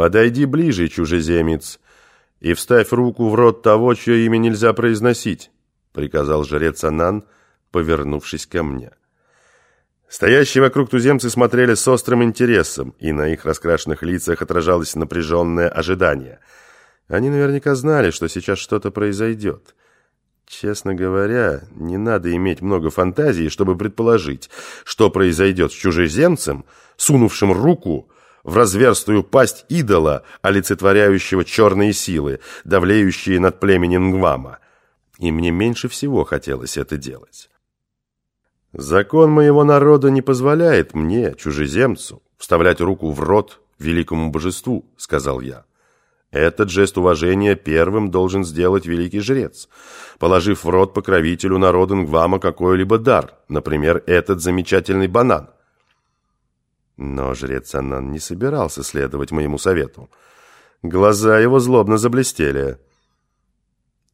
«Подойди ближе, чужеземец, и вставь руку в рот того, чье имя нельзя произносить», приказал жрец Анан, повернувшись ко мне. Стоящие вокруг туземцы смотрели с острым интересом, и на их раскрашенных лицах отражалось напряженное ожидание. Они наверняка знали, что сейчас что-то произойдет. Честно говоря, не надо иметь много фантазии, чтобы предположить, что произойдет с чужеземцем, сунувшим руку в разверстую пасть идола, олицетворяющего черные силы, давлеющие над племенем Нгвама. И мне меньше всего хотелось это делать. Закон моего народа не позволяет мне, чужеземцу, вставлять руку в рот великому божеству, сказал я. Этот жест уважения первым должен сделать великий жрец, положив в рот покровителю народа Нгвама какой-либо дар, например, этот замечательный банан. Но жрец Анан не собирался следовать моему совету. Глаза его злобно заблестели.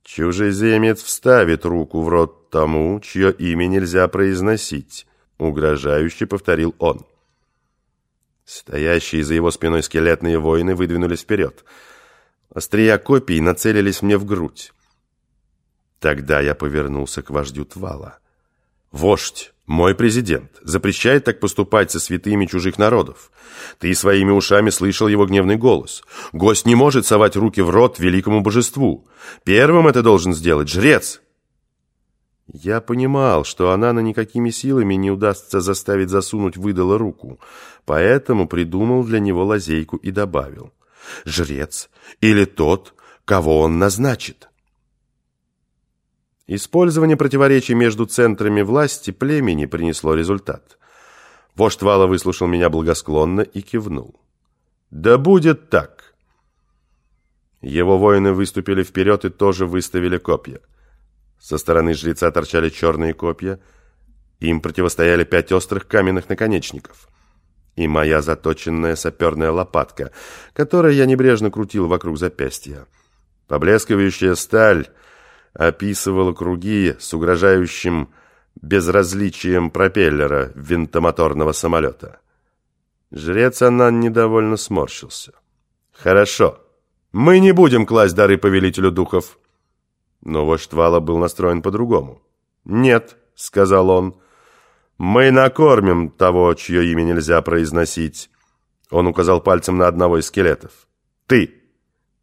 «Чужеземец вставит руку в рот тому, чье имя нельзя произносить», — угрожающе повторил он. Стоящие за его спиной скелетные воины выдвинулись вперед. Острия копий нацелились мне в грудь. Тогда я повернулся к вождю Твала. «Вождь, мой президент, запрещает так поступать со святыми чужих народов. Ты своими ушами слышал его гневный голос. Гость не может совать руки в рот великому божеству. Первым это должен сделать жрец». Я понимал, что она на никакими силами не удастся заставить засунуть выдала руку, поэтому придумал для него лазейку и добавил. «Жрец или тот, кого он назначит». Использование противоречий между центрами власти племени принесло результат. Вождь Вала выслушал меня благосклонно и кивнул. «Да будет так!» Его воины выступили вперед и тоже выставили копья. Со стороны жреца торчали черные копья. Им противостояли пять острых каменных наконечников. И моя заточенная саперная лопатка, которую я небрежно крутил вокруг запястья. Поблескивающая сталь описывала круги с угрожающим безразличием пропеллера винтомоторного самолета. Жрец Анан недовольно сморщился. «Хорошо, мы не будем класть дары повелителю духов». Но вождь Вала был настроен по-другому. «Нет», — сказал он, — «мы накормим того, чье имя нельзя произносить». Он указал пальцем на одного из скелетов. «Ты!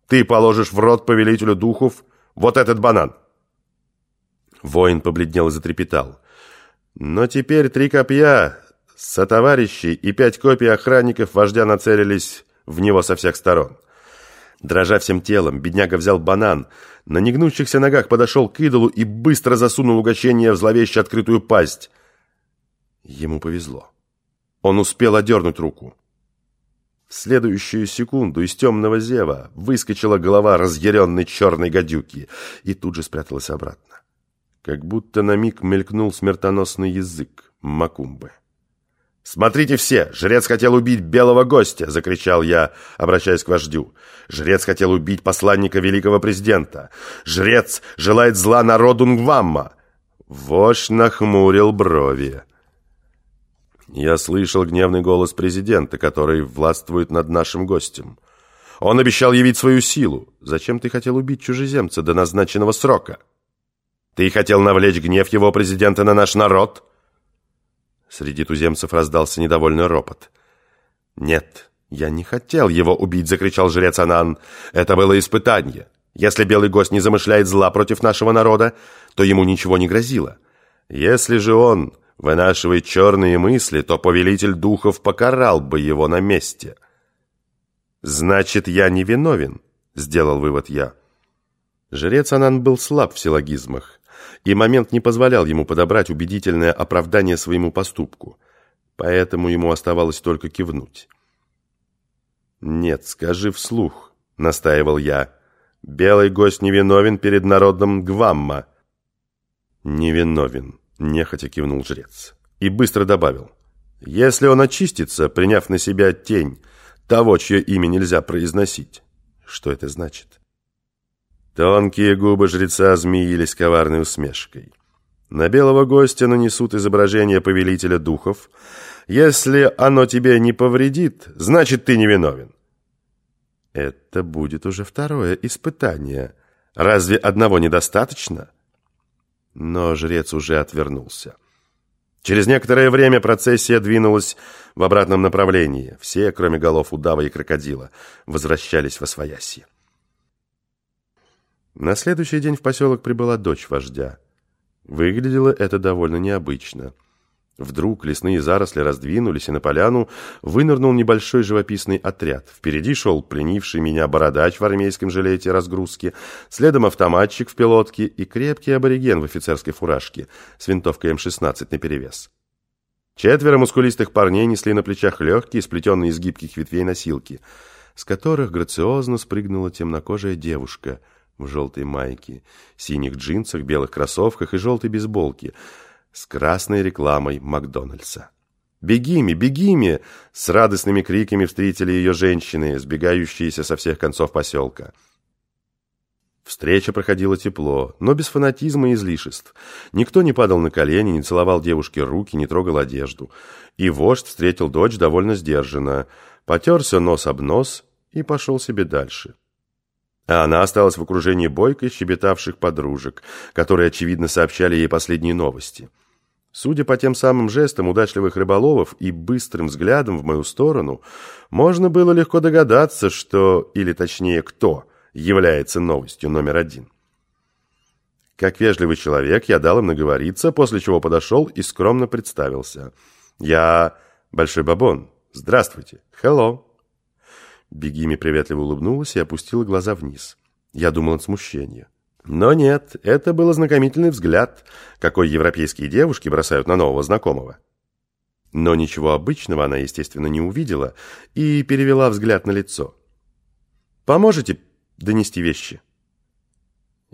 Ты положишь в рот повелителю духов вот этот банан!» Воин побледнел и затрепетал. Но теперь три копья, сотоварищи и пять копий охранников вождя нацелились в него со всех сторон. Дрожа всем телом, бедняга взял банан, на негнущихся ногах подошел к идолу и быстро засунул угощение в зловеще открытую пасть. Ему повезло. Он успел одернуть руку. В следующую секунду из темного зева выскочила голова разъяренной черной гадюки и тут же спряталась обратно. Как будто на миг мелькнул смертоносный язык Макумбы. «Смотрите все! Жрец хотел убить белого гостя!» — закричал я, обращаясь к вождю. «Жрец хотел убить посланника великого президента! Жрец желает зла народу Нгвамма!» Вождь нахмурил брови. Я слышал гневный голос президента, который властвует над нашим гостем. Он обещал явить свою силу. Зачем ты хотел убить чужеземца до назначенного срока?» Ты хотел навлечь гнев его президента на наш народ?» Среди туземцев раздался недовольный ропот. «Нет, я не хотел его убить», — закричал жрец Анан. «Это было испытание. Если белый гость не замышляет зла против нашего народа, то ему ничего не грозило. Если же он вынашивает черные мысли, то повелитель духов покарал бы его на месте». «Значит, я не виновен», — сделал вывод я. Жрец Анан был слаб в силлогизмах и момент не позволял ему подобрать убедительное оправдание своему поступку, поэтому ему оставалось только кивнуть. «Нет, скажи вслух», — настаивал я. «Белый гость невиновен перед народом Гвамма». «Невиновен», — нехотя кивнул жрец. И быстро добавил. «Если он очистится, приняв на себя тень того, чье имя нельзя произносить». Что это значит? Тонкие губы жреца змеились коварной усмешкой. На белого гостя нанесут изображение повелителя духов. Если оно тебе не повредит, значит, ты невиновен. Это будет уже второе испытание. Разве одного недостаточно? Но жрец уже отвернулся. Через некоторое время процессия двинулась в обратном направлении. Все, кроме голов удава и крокодила, возвращались во свояси. На следующий день в поселок прибыла дочь вождя. Выглядело это довольно необычно. Вдруг лесные заросли раздвинулись, и на поляну вынырнул небольшой живописный отряд. Впереди шел пленивший меня бородач в армейском жилете разгрузки, следом автоматчик в пилотке и крепкий абориген в офицерской фуражке с винтовкой М-16 наперевес. Четверо мускулистых парней несли на плечах легкие, сплетенные из гибких ветвей носилки, с которых грациозно спрыгнула темнокожая девушка в желтой майке, синих джинсах, белых кроссовках и желтой бейсболке – с красной рекламой Макдональдса. «Бегими, бегими!» С радостными криками встретили ее женщины, сбегающиеся со всех концов поселка. Встреча проходила тепло, но без фанатизма и излишеств. Никто не падал на колени, не целовал девушке руки, не трогал одежду. И вождь встретил дочь довольно сдержанно, потерся нос об нос и пошел себе дальше. А она осталась в окружении бойкой щебетавших подружек, которые, очевидно, сообщали ей последние новости. Судя по тем самым жестам удачливых рыболовов и быстрым взглядам в мою сторону, можно было легко догадаться, что, или точнее кто, является новостью номер один. Как вежливый человек, я дал им наговориться, после чего подошел и скромно представился. «Я Большой Бабон. Здравствуйте. Hello». Бегими приветливо улыбнулась и опустила глаза вниз. Я думал от смущения. Но нет, это был ознакомительный взгляд, какой европейские девушки бросают на нового знакомого. Но ничего обычного она, естественно, не увидела и перевела взгляд на лицо. «Поможете донести вещи?»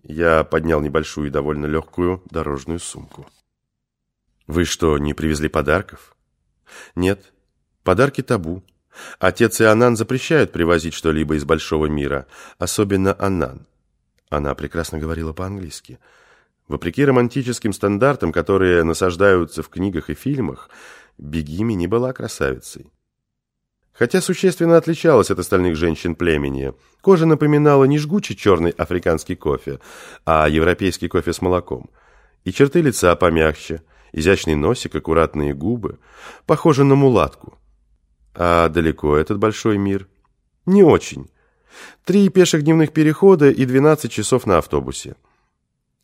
Я поднял небольшую и довольно легкую дорожную сумку. «Вы что, не привезли подарков?» «Нет, подарки табу. Отец и Анан запрещают привозить что-либо из большого мира, особенно Анан. Она прекрасно говорила по-английски. Вопреки романтическим стандартам, которые насаждаются в книгах и фильмах, Бегими не была красавицей. Хотя существенно отличалась от остальных женщин племени. Кожа напоминала не жгучий черный африканский кофе, а европейский кофе с молоком. И черты лица помягче, изящный носик, аккуратные губы. Похоже на мулатку. А далеко этот большой мир? Не очень. Три пеших дневных перехода и 12 часов на автобусе.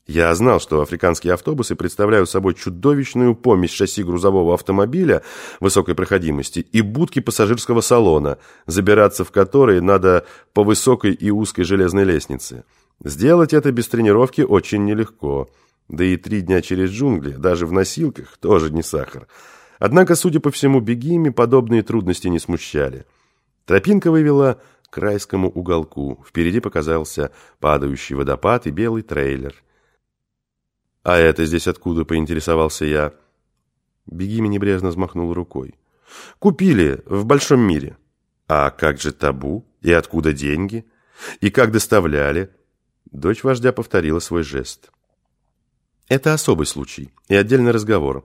Я знал, что африканские автобусы представляют собой чудовищную помесь шасси грузового автомобиля высокой проходимости и будки пассажирского салона, забираться в которые надо по высокой и узкой железной лестнице. Сделать это без тренировки очень нелегко. Да и три дня через джунгли, даже в носилках, тоже не сахар. Однако, судя по всему, бегими подобные трудности не смущали. Тропинка вывела к райскому уголку. Впереди показался падающий водопад и белый трейлер. «А это здесь откуда?» – поинтересовался я. Бегими небрежно взмахнул рукой. «Купили в большом мире». «А как же табу? И откуда деньги? И как доставляли?» Дочь вождя повторила свой жест. «Это особый случай и отдельный разговор.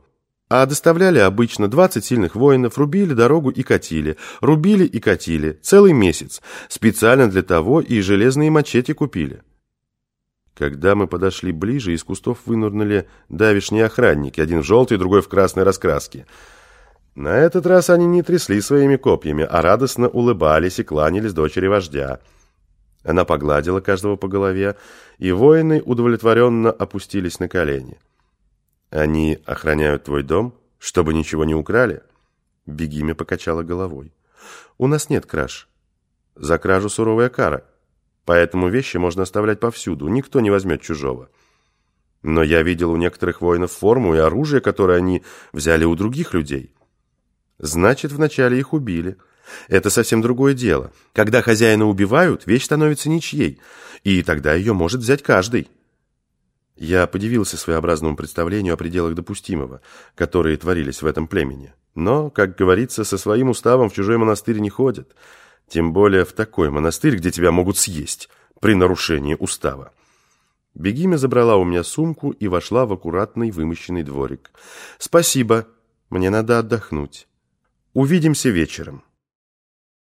А доставляли обычно 20 сильных воинов, рубили дорогу и катили, рубили и катили, целый месяц. Специально для того и железные мачете купили. Когда мы подошли ближе, из кустов вынурнули давишние охранники, один в желтой, другой в красной раскраске. На этот раз они не трясли своими копьями, а радостно улыбались и кланялись дочери вождя. Она погладила каждого по голове, и воины удовлетворенно опустились на колени. Они охраняют твой дом, чтобы ничего не украли? Бегиме покачала головой. У нас нет краж. За кражу суровая кара. Поэтому вещи можно оставлять повсюду, никто не возьмет чужого. Но я видел у некоторых воинов форму и оружие, которое они взяли у других людей. Значит, вначале их убили. Это совсем другое дело. Когда хозяина убивают, вещь становится ничьей, и тогда ее может взять каждый. Я подивился своеобразному представлению о пределах допустимого, которые творились в этом племени. Но, как говорится, со своим уставом в чужой монастырь не ходят. Тем более в такой монастырь, где тебя могут съесть при нарушении устава. Бегиме забрала у меня сумку и вошла в аккуратный вымощенный дворик. «Спасибо, мне надо отдохнуть. Увидимся вечером».